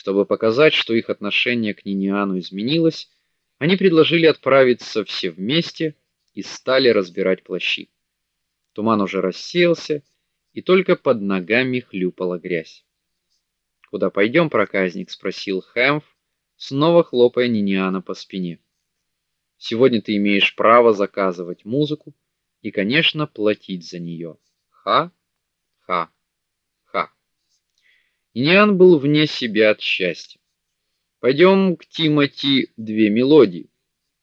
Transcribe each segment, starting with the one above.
Чтобы показать, что их отношение к Ниниану изменилось, они предложили отправиться все вместе и стали разбирать плащи. Туман уже рассеялся, и только под ногами хлюпала грязь. "Куда пойдем, проказник?" спросил Хэмф, снова хлопая Ниниана по спине. "Сегодня ты имеешь право заказывать музыку и, конечно, платить за нее. Ха, ха, ха. Ниан был вне себя от счастья. Пойдем к Тимати две мелодии,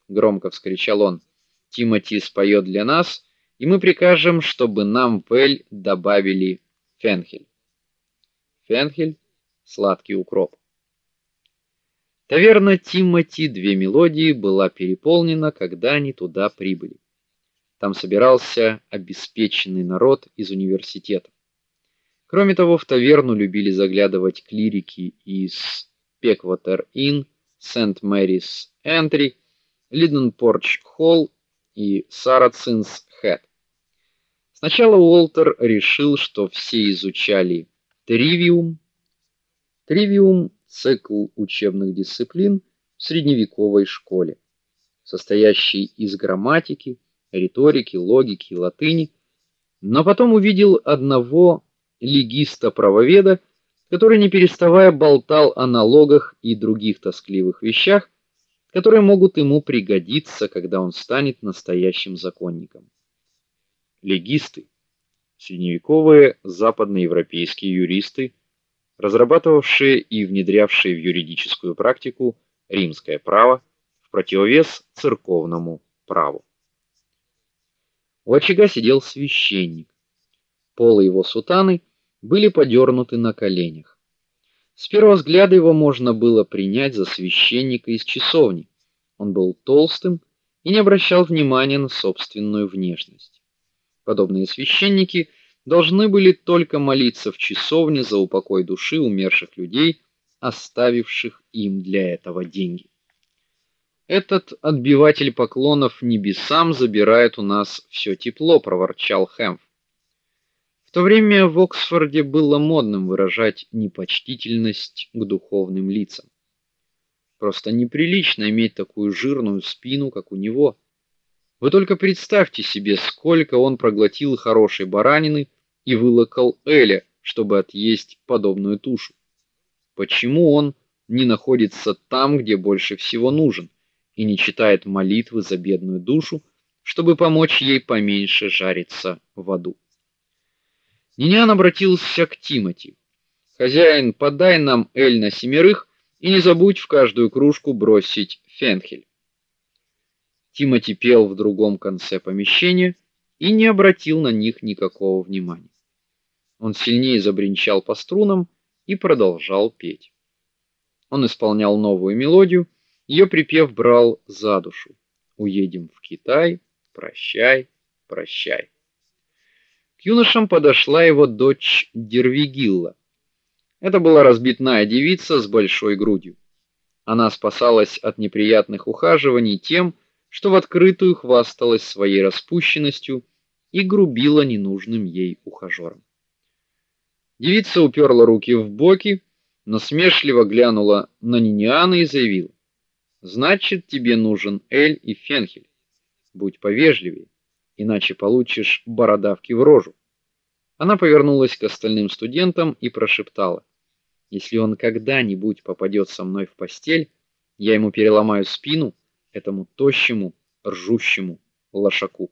громко вскричал он. Тимати споет для нас, и мы прикажем, чтобы нам в эль добавили фенхель. Фенхель сладкий укроп. Таверна Тимати две мелодии была переполнена, когда они туда прибыли. Там собирался обеспеченный народ из университета. Кроме того, в таверну любили заглядывать клирики из Пеквотер Inn, Сент-Мэрис Энтри, Лиден Порч Холл и Сарацинс Хэт. Сначала Уолтер решил, что все изучали тривиум. Тривиум цикл учебных дисциплин в средневековой школе, состоящий из грамматики, риторики, логики и латыни, но потом увидел одного легиста-правоведа, который не переставая болтал о налогах и других тоскливых вещах, которые могут ему пригодиться, когда он станет настоящим законником. Легисты средневековые западноевропейские юристы, разрабатывавшие и внедрявшие в юридическую практику римское право в противовес церковному праву. У очага сидел священник. Полы его сутаны были подернуты на коленях. С первого взгляда его можно было принять за священника из часовни. Он был толстым и не обращал внимания на собственную внешность. Подобные священники должны были только молиться в часовне за упокой души умерших людей, оставивших им для этого деньги. Этот отбиватель поклонов небесам забирает у нас все тепло, проворчал Хэмф. В то время в Оксфорде было модным выражать непочтительность к духовным лицам. Просто неприлично иметь такую жирную спину, как у него. Вы только представьте себе, сколько он проглотил хорошей баранины и вылокал эля, чтобы отъесть подобную тушу. Почему он не находится там, где больше всего нужен? и не читает молитвы за бедную душу, чтобы помочь ей поменьше жариться в аду. Нинян обратился к Тимати. Хозяин, подай нам эль на семерых и не забудь в каждую кружку бросить фенхель. Тимати пел в другом конце помещения и не обратил на них никакого внимания. Он сильнее забринчал по струнам и продолжал петь. Он исполнял новую мелодию, ее припев брал за душу. Уедем в Китай, прощай, прощай. К юношам подошла его дочь Дервигилла. Это была разбитная девица с большой грудью. Она спасалась от неприятных ухаживаний тем, что в открытую хвасталась своей распущенностью и грубила ненужным ей ухажерам. Девица уперла руки в боки, насмешливо глянула на Ниниана и заявила: Значит, тебе нужен эль и фенхель. Будь повежливее, иначе получишь бородавки в рожу. Она повернулась к остальным студентам и прошептала: "Если он когда-нибудь попадет со мной в постель, я ему переломаю спину этому тощему, ржущему лошаку".